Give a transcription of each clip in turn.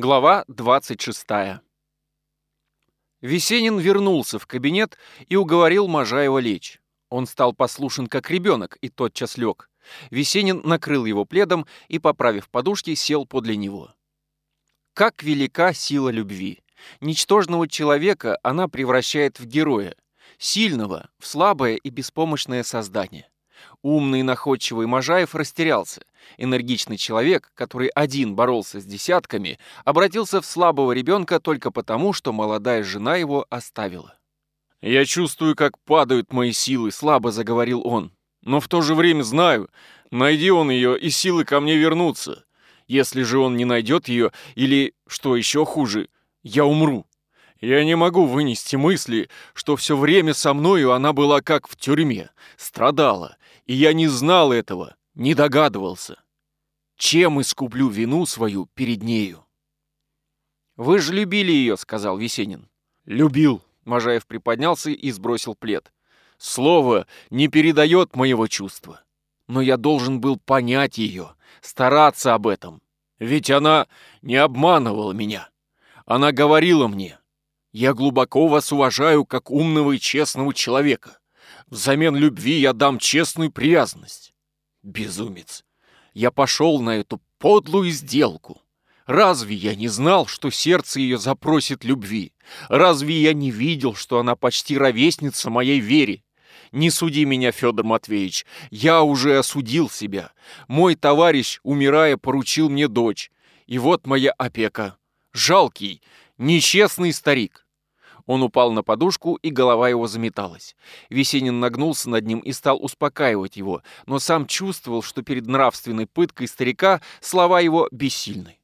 Глава 26. Весенин вернулся в кабинет и уговорил Можаева лечь. Он стал послушен как ребенок и тотчас лег. Весенин накрыл его пледом и, поправив подушки, сел подле него. Как велика сила любви! Ничтожного человека она превращает в героя, сильного в слабое и беспомощное создание. Умный и находчивый Можаев растерялся. Энергичный человек, который один боролся с десятками, обратился в слабого ребенка только потому, что молодая жена его оставила. «Я чувствую, как падают мои силы», — слабо заговорил он. «Но в то же время знаю, найди он ее, и силы ко мне вернутся. Если же он не найдет ее, или, что еще хуже, я умру. Я не могу вынести мысли, что все время со мною она была как в тюрьме, страдала, и я не знал этого, не догадывался. Чем искуплю вину свою перед нею? «Вы же любили ее», — сказал Весенин. «Любил», — Можаев приподнялся и сбросил плед. «Слово не передает моего чувства. Но я должен был понять ее, стараться об этом. Ведь она не обманывала меня. Она говорила мне, «Я глубоко вас уважаю как умного и честного человека. Взамен любви я дам честную привязанность. Безумец. Я пошел на эту подлую сделку. Разве я не знал, что сердце ее запросит любви? Разве я не видел, что она почти ровесница моей вере? Не суди меня, Федор Матвеевич, я уже осудил себя. Мой товарищ, умирая, поручил мне дочь. И вот моя опека. Жалкий, нечестный старик. Он упал на подушку, и голова его заметалась. Весенин нагнулся над ним и стал успокаивать его, но сам чувствовал, что перед нравственной пыткой старика слова его бессильны.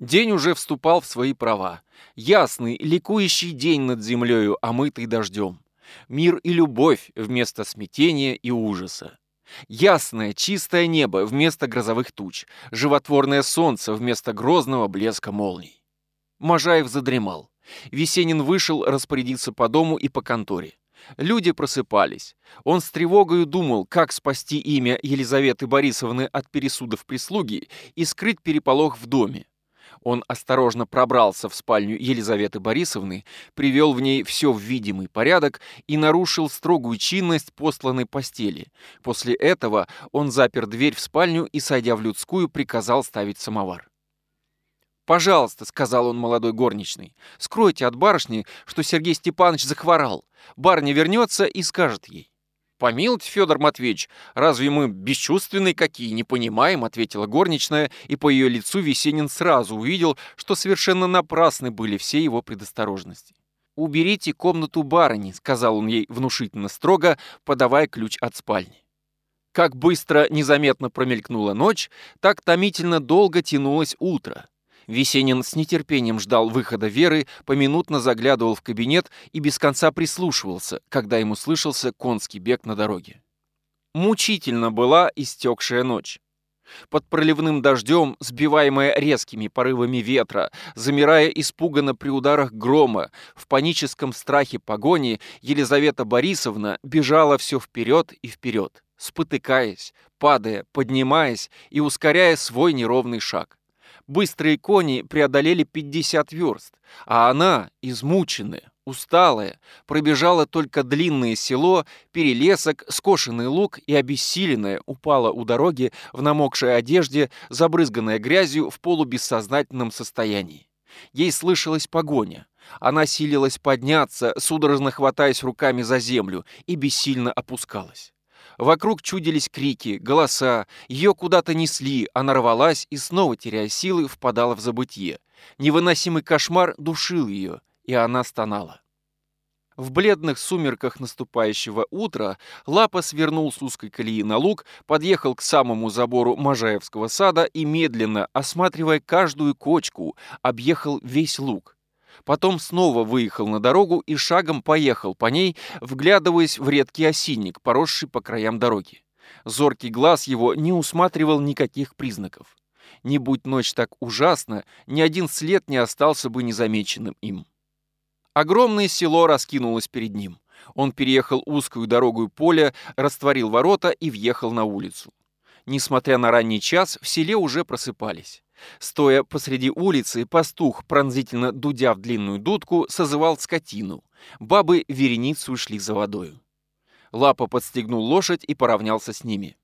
День уже вступал в свои права. Ясный, ликующий день над землею, омытый дождем. Мир и любовь вместо смятения и ужаса. Ясное, чистое небо вместо грозовых туч, животворное солнце вместо грозного блеска молний. Можаев задремал. Весенин вышел распорядиться по дому и по конторе. Люди просыпались. Он с тревогою думал, как спасти имя Елизаветы Борисовны от пересудов прислуги и скрыть переполох в доме. Он осторожно пробрался в спальню Елизаветы Борисовны, привел в ней все в видимый порядок и нарушил строгую чинность посланной постели. После этого он запер дверь в спальню и, сойдя в людскую, приказал ставить самовар. «Пожалуйста», — сказал он молодой горничной, — «скройте от барышни, что Сергей Степанович захворал. Барыня вернется и скажет ей». «Помилуйте, Федор Матвеевич, разве мы бесчувственные какие, не понимаем?» — ответила горничная, и по ее лицу Весенин сразу увидел, что совершенно напрасны были все его предосторожности. «Уберите комнату барыни», — сказал он ей внушительно строго, подавая ключ от спальни. Как быстро, незаметно промелькнула ночь, так томительно долго тянулось утро. Весенин с нетерпением ждал выхода Веры, поминутно заглядывал в кабинет и без конца прислушивался, когда ему слышался конский бег на дороге. Мучительно была истекшая ночь. Под проливным дождем, сбиваемая резкими порывами ветра, замирая испуганно при ударах грома, в паническом страхе погони, Елизавета Борисовна бежала все вперед и вперед, спотыкаясь, падая, поднимаясь и ускоряя свой неровный шаг. Быстрые кони преодолели 50 верст, а она, измученная, усталая, пробежала только длинное село, перелесок, скошенный луг и обессиленная упала у дороги в намокшей одежде, забрызганная грязью в полубессознательном состоянии. Ей слышалась погоня. Она силилась подняться, судорожно хватаясь руками за землю, и бессильно опускалась. Вокруг чудились крики, голоса, ее куда-то несли, она рвалась и, снова теряя силы, впадала в забытье. Невыносимый кошмар душил ее, и она стонала. В бледных сумерках наступающего утра Лапа свернул с узкой колеи на луг, подъехал к самому забору Можаевского сада и, медленно, осматривая каждую кочку, объехал весь луг. Потом снова выехал на дорогу и шагом поехал по ней, вглядываясь в редкий осинник, поросший по краям дороги. Зоркий глаз его не усматривал никаких признаков. Не будь ночь так ужасна, ни один след не остался бы незамеченным им. Огромное село раскинулось перед ним. Он переехал узкую дорогу поля, растворил ворота и въехал на улицу. Несмотря на ранний час, в селе уже просыпались. Стоя посреди улицы, пастух, пронзительно дудя в длинную дудку, созывал скотину. Бабы вереницу шли за водою. Лапа подстегнул лошадь и поравнялся с ними.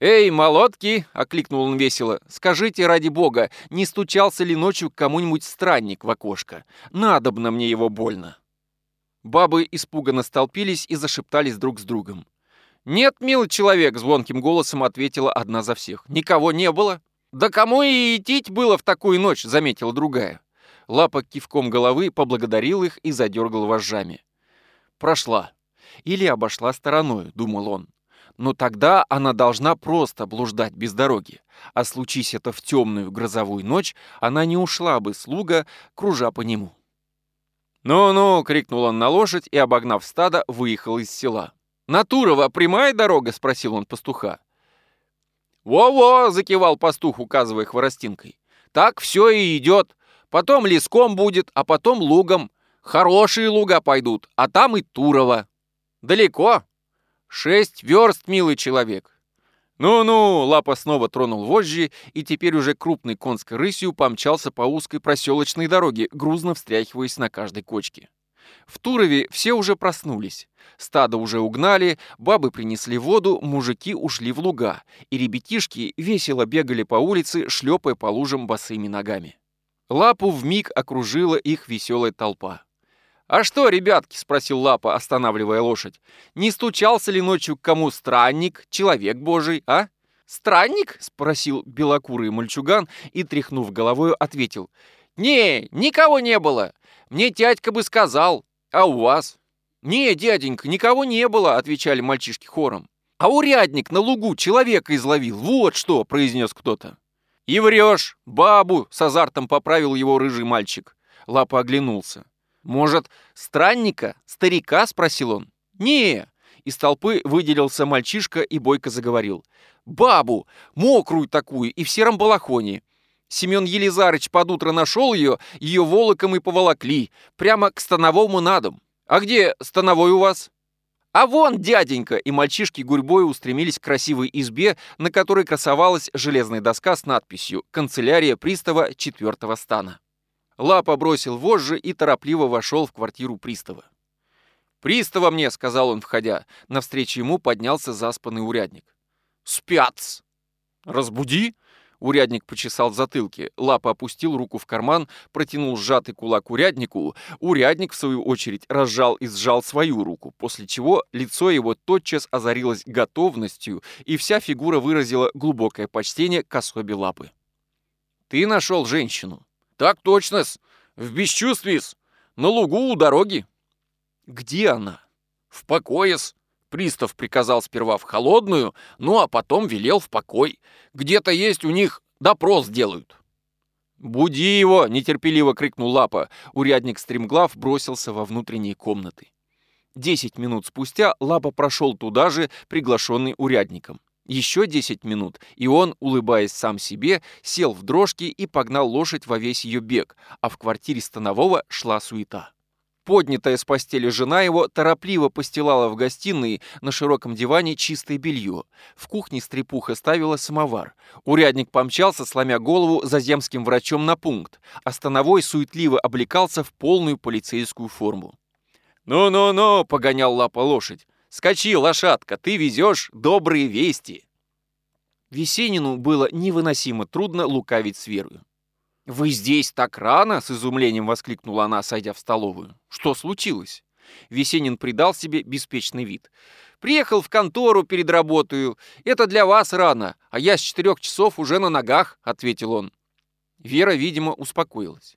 «Эй, молотки!» — окликнул он весело. «Скажите, ради бога, не стучался ли ночью кому-нибудь странник в окошко? Надобно мне его больно!» Бабы испуганно столпились и зашептались друг с другом. «Нет, милый человек!» — звонким голосом ответила одна за всех. «Никого не было!» «Да кому и идти было в такую ночь!» — заметила другая. Лапа кивком головы поблагодарил их и задергал вожжами. «Прошла. Или обошла стороной», — думал он. «Но тогда она должна просто блуждать без дороги. А случись это в темную грозовую ночь, она не ушла бы слуга, кружа по нему». «Ну-ну!» — крикнул он на лошадь и, обогнав стадо, выехал из села. «Натурова прямая дорога?» — спросил он пастуха. «Во-во!» — закивал пастух, указывая хворостинкой. «Так все и идет. Потом леском будет, а потом лугом. Хорошие луга пойдут, а там и Турова. Далеко? Шесть верст, милый человек. Ну-ну, Лапа снова тронул вожжи, и теперь уже крупной конской рысью помчался по узкой проселочной дороге, грузно встряхиваясь на каждой кочке. В Турове все уже проснулись. Стадо уже угнали, бабы принесли воду, мужики ушли в луга, и ребятишки весело бегали по улице, шлепая по лужам босыми ногами. Лапу вмиг окружила их веселая толпа. «А что, ребятки?» — спросил Лапа, останавливая лошадь. «Не стучался ли ночью к кому странник, человек божий, а?» «Странник?» — спросил белокурый мальчуган и, тряхнув головой, ответил. «Не, никого не было. Мне дядька бы сказал. А у вас?» «Не, дяденька, никого не было», — отвечали мальчишки хором. «А урядник на лугу человека изловил. Вот что!» — произнес кто-то. «И врешь! Бабу!» — с азартом поправил его рыжий мальчик. Лапа оглянулся. «Может, странника? Старика?» — спросил он. «Не!» Из толпы выделился мальчишка и бойко заговорил. «Бабу! Мокрую такую и в сером балахоне!» Семен Елизарыч под утро нашел ее, ее волоком и поволокли, прямо к становому на дом. «А где становой у вас?» «А вон, дяденька!» И мальчишки гурьбой устремились к красивой избе, на которой красовалась железная доска с надписью «Канцелярия пристава четвертого стана». Лапа бросил вожжи и торопливо вошел в квартиру пристава. «Пристава мне!» — сказал он, входя. Навстречу ему поднялся заспанный урядник. «Спят!» «Разбуди!» Урядник почесал в затылке, лапа опустил руку в карман, протянул сжатый кулак уряднику. Урядник, в свою очередь, разжал и сжал свою руку, после чего лицо его тотчас озарилось готовностью, и вся фигура выразила глубокое почтение к особе лапы. «Ты нашел женщину?» «Так точно-с! В бесчувствии-с! На лугу у дороги!» «Где она?» «В покое-с!» Пристав приказал сперва в холодную, ну а потом велел в покой. Где-то есть у них допрос делают. «Буди его!» — нетерпеливо крикнул Лапа. Урядник стремглав бросился во внутренние комнаты. Десять минут спустя Лапа прошел туда же, приглашенный урядником. Еще десять минут, и он, улыбаясь сам себе, сел в дрожки и погнал лошадь во весь ее бег, а в квартире Станового шла суета. Поднятая с постели жена его торопливо постилала в гостиной на широком диване чистое белье. В кухне стрепуха ставила самовар. Урядник помчался, сломя голову за земским врачом на пункт, а становой суетливо облекался в полную полицейскую форму. «Ну-ну-ну!» — погонял лапа лошадь. «Скачи, лошадка, ты везешь добрые вести!» Весенину было невыносимо трудно лукавить с верою. «Вы здесь так рано?» — с изумлением воскликнула она, сойдя в столовую. «Что случилось?» Весенин придал себе беспечный вид. «Приехал в контору перед работою. Это для вас рано, а я с четырех часов уже на ногах», — ответил он. Вера, видимо, успокоилась.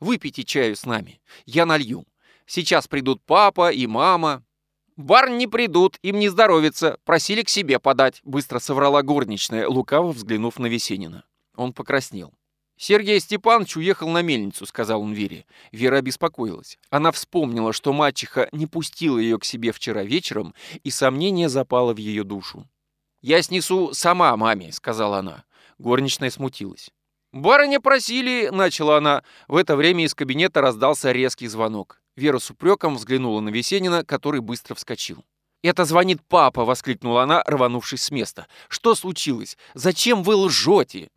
«Выпейте чаю с нами. Я налью. Сейчас придут папа и мама». «Барн не придут, им не здоровится. Просили к себе подать», — быстро соврала горничная, лукаво взглянув на Весенина. Он покраснел. «Сергей Степанович уехал на мельницу», — сказал он Вере. Вера обеспокоилась. Она вспомнила, что мачеха не пустила ее к себе вчера вечером, и сомнение запало в ее душу. «Я снесу сама маме», — сказала она. Горничная смутилась. «Барыня просили», — начала она. В это время из кабинета раздался резкий звонок. Вера с упреком взглянула на Весенина, который быстро вскочил. «Это звонит папа!» — воскликнула она, рванувшись с места. «Что случилось? Зачем вы лжете?»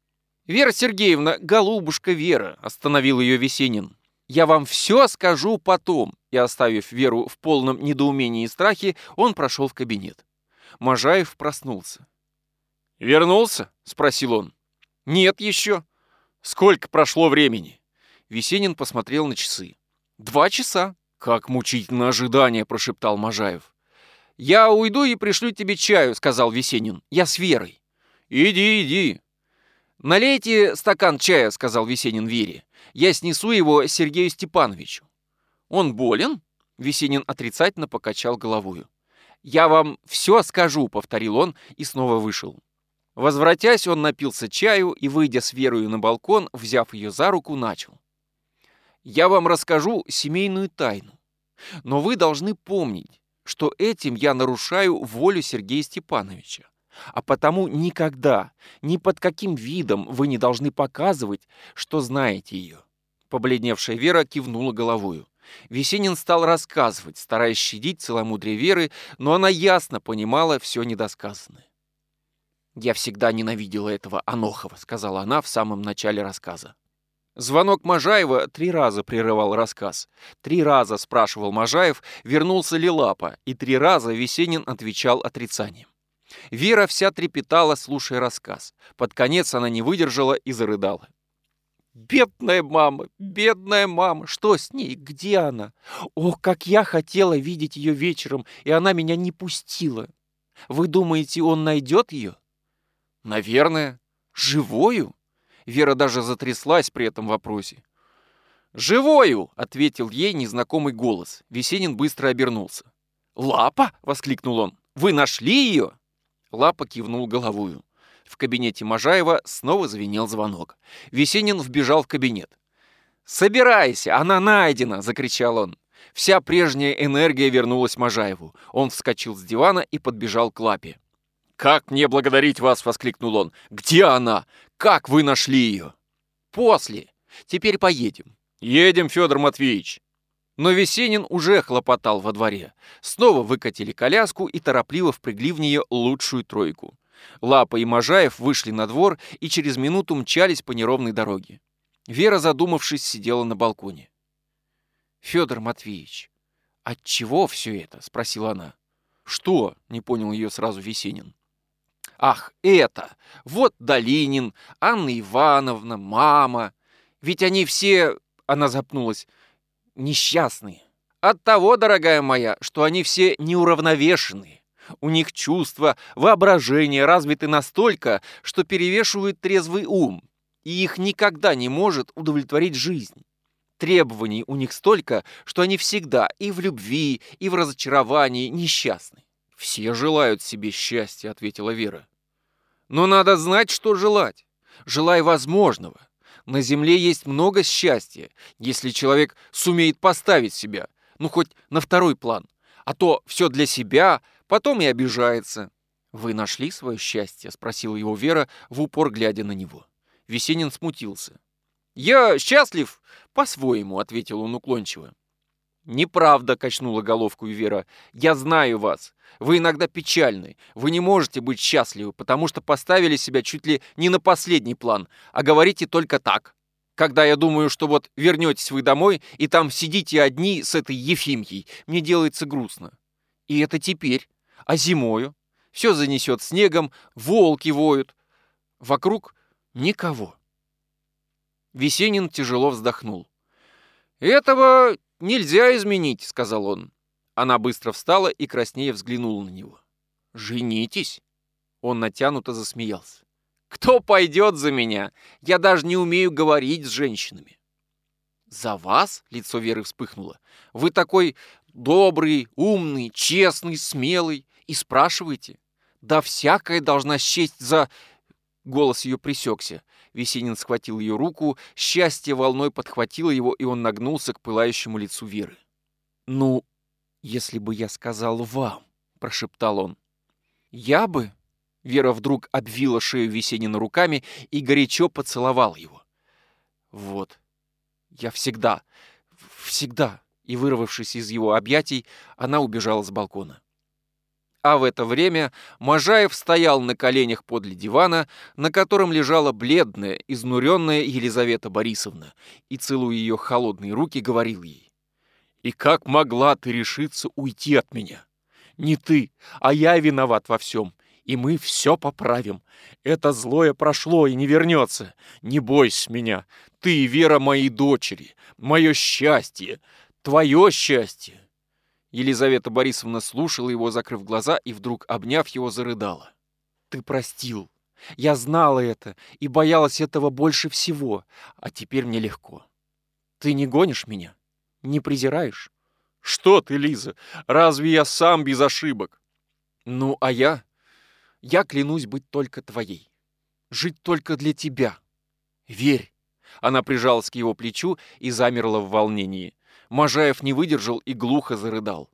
«Вера Сергеевна, голубушка Вера», — остановил ее Весенин. «Я вам все скажу потом». И, оставив Веру в полном недоумении и страхе, он прошел в кабинет. Можаев проснулся. «Вернулся?» — спросил он. «Нет еще». «Сколько прошло времени?» Весенин посмотрел на часы. «Два часа». «Как мучительно ожидание», — прошептал Можаев. «Я уйду и пришлю тебе чаю», — сказал Весенин. «Я с Верой». «Иди, иди». «Налейте стакан чая», — сказал Весенин Вере. «Я снесу его Сергею Степановичу». «Он болен?» — Весенин отрицательно покачал головою. «Я вам все скажу», — повторил он и снова вышел. Возвратясь, он напился чаю и, выйдя с Верою на балкон, взяв ее за руку, начал. «Я вам расскажу семейную тайну. Но вы должны помнить, что этим я нарушаю волю Сергея Степановича. А потому никогда, ни под каким видом вы не должны показывать, что знаете ее. Побледневшая Вера кивнула головою. Весенин стал рассказывать, стараясь щадить целомудрие Веры, но она ясно понимала все недосказанное. «Я всегда ненавидела этого Анохова», — сказала она в самом начале рассказа. Звонок Можаева три раза прерывал рассказ. Три раза спрашивал Можаев, вернулся ли Лапа, и три раза Весенин отвечал отрицанием. Вера вся трепетала, слушая рассказ. Под конец она не выдержала и зарыдала. «Бедная мама, бедная мама, что с ней? Где она? Ох, как я хотела видеть ее вечером, и она меня не пустила. Вы думаете, он найдет ее?» «Наверное. Живою?» Вера даже затряслась при этом вопросе. «Живою!» — ответил ей незнакомый голос. Весенин быстро обернулся. «Лапа!» — воскликнул он. «Вы нашли ее?» Лапа кивнул головою. В кабинете Можаева снова звенел звонок. Весенин вбежал в кабинет. «Собирайся, она найдена!» — закричал он. Вся прежняя энергия вернулась Можаеву. Он вскочил с дивана и подбежал к Лапе. «Как мне благодарить вас?» — воскликнул он. «Где она? Как вы нашли ее?» «После. Теперь поедем». «Едем, Федор Матвеевич». Но Весенин уже хлопотал во дворе. Снова выкатили коляску и торопливо впрягли в нее лучшую тройку. Лапа и Можаев вышли на двор и через минуту мчались по неровной дороге. Вера, задумавшись, сидела на балконе. «Федор Матвеевич, от чего все это?» — спросила она. «Что?» — не понял ее сразу Весенин. Ах, это! Вот Долинин, Анна Ивановна, мама. Ведь они все, она запнулась, несчастные. От того, дорогая моя, что они все неуравновешенные. У них чувства, воображение развиты настолько, что перевешивают трезвый ум, и их никогда не может удовлетворить жизнь. Требований у них столько, что они всегда и в любви, и в разочаровании несчастны. «Все желают себе счастья», — ответила Вера. «Но надо знать, что желать. Желай возможного. На земле есть много счастья, если человек сумеет поставить себя, ну, хоть на второй план. А то все для себя, потом и обижается». «Вы нашли свое счастье?» — спросила его Вера, в упор глядя на него. Весенин смутился. «Я счастлив по-своему», — ответил он уклончиво. «Неправда», — качнула головку Вера. «Я знаю вас. Вы иногда печальны. Вы не можете быть счастливы, потому что поставили себя чуть ли не на последний план, а говорите только так. Когда я думаю, что вот вернетесь вы домой, и там сидите одни с этой Ефимьей, мне делается грустно. И это теперь. А зимою? Все занесет снегом, волки воют. Вокруг никого». Весенин тяжело вздохнул. «Этого «Нельзя изменить», — сказал он. Она быстро встала и краснее взглянула на него. «Женитесь?» Он натянуто засмеялся. «Кто пойдет за меня? Я даже не умею говорить с женщинами». «За вас?» — лицо Веры вспыхнуло. «Вы такой добрый, умный, честный, смелый. И спрашиваете? Да всякая должна счесть за...» Голос ее присекся. Весенин схватил ее руку, счастье волной подхватило его, и он нагнулся к пылающему лицу Веры. «Ну, если бы я сказал вам», — прошептал он. «Я бы...» — Вера вдруг обвила шею Весенина руками и горячо поцеловал его. «Вот, я всегда, всегда...» И, вырвавшись из его объятий, она убежала с балкона. А в это время Можаев стоял на коленях подле дивана, на котором лежала бледная, изнуренная Елизавета Борисовна, и, целуя ее холодные руки, говорил ей. «И как могла ты решиться уйти от меня? Не ты, а я виноват во всем, и мы все поправим. Это злое прошло и не вернется. Не бойся меня. Ты, Вера, моей дочери, мое счастье, твое счастье. Елизавета Борисовна слушала его, закрыв глаза, и вдруг, обняв его, зарыдала. «Ты простил. Я знала это и боялась этого больше всего, а теперь мне легко. Ты не гонишь меня? Не презираешь?» «Что ты, Лиза? Разве я сам без ошибок?» «Ну, а я? Я клянусь быть только твоей. Жить только для тебя. Верь!» Она прижалась к его плечу и замерла в волнении. Можаев не выдержал и глухо зарыдал.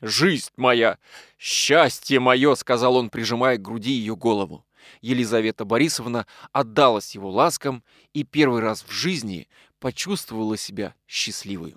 «Жизнь моя! Счастье мое!» — сказал он, прижимая к груди ее голову. Елизавета Борисовна отдалась его ласкам и первый раз в жизни почувствовала себя счастливой.